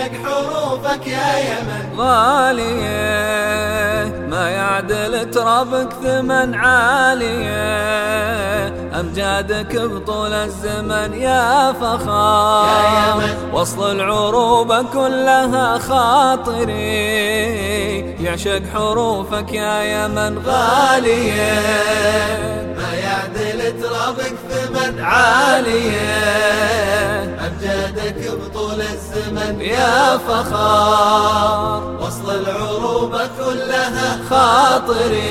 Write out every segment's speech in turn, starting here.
يعشق حروفك يا يمن. غالية ما يعدل ترابك ثمن عالية. أمجادك بطول الزمن يا فخار. وصل العروبة كلها خاطري. يعشق حروفك يا يمن. غالية. ما يعدل ترابك ثمن عالية. الزمن يا فخار وصل العروبة كلها خاطري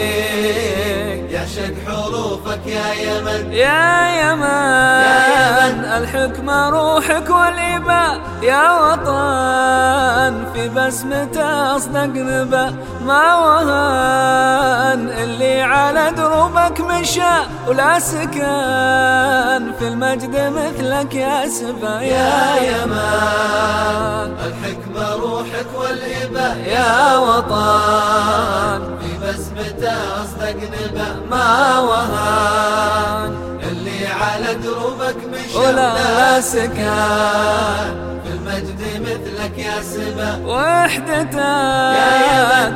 يعشق حروفك يا يمن. يا يمن يا يمن. الحكمة روحك والإباء يا وطن في بسمته أصدق نبا. ما وهن اللي على دروبك مشى ولا سكن في المجد مثلك يا سبا يا يمن الحكمة روحك والإباء يا وطن. في بسمته أصدق نبأ ما وهن اللي على دروبك مشى ولا سكن وحدتك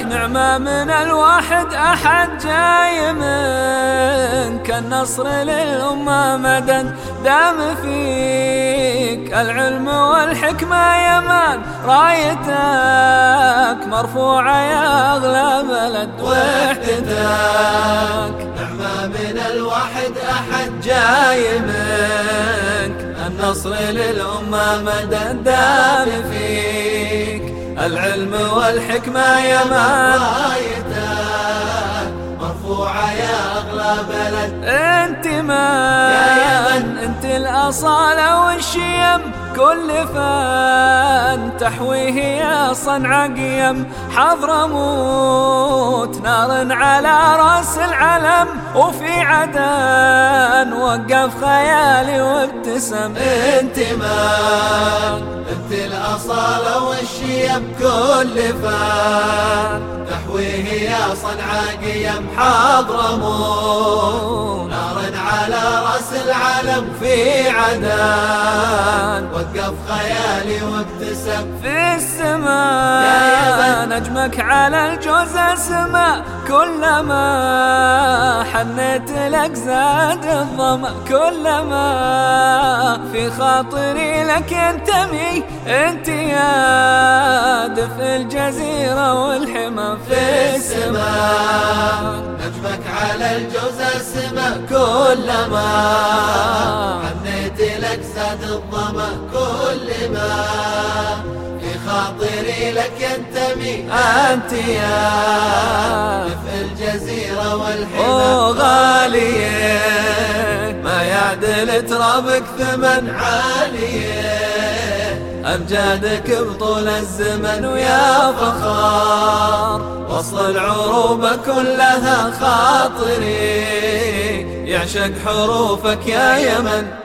نعمة من الواحد أحد جاي منك. النصر للأمة مدد دام فيك. العلم والحكمة يمان رايتك. مرفوعة يا أغلى بلد وحدتك. نعمة من الواحد أحد جاي منك. النصر للأمة مدى دام فيك. العلم والحكمة يمان رايتك مرفوعة يا أغلى بلد. الأصالة والشيم كل فن تحويه يا صنع قيم. حضرموت نار على راس العلم وفي عدن وقف خيالي وابتسم. انت من انت الأصالة والشيم كل فان تحويه يا صنع قيم. حضرموت العالم في عدن وقف خيالي وابتسم. في السماء. نجمك على الجوز السماء كلما حنيت لك زاد الظما كلما في خاطري لك ينتمي انت يا دف الجزيرة والحمى. في السماء. نجمك على الجوز السما كلما. حنيت لك زاد الظما كل ما في خاطري لك ينتمي انت يا في الجزيرة والحمى وغالية ما يعدل ترابك ثمن عالية. أمجادك بطول الزمن ويا فخار. وصل العروبة كلها خاطري. يعشق حروفك يا يمن.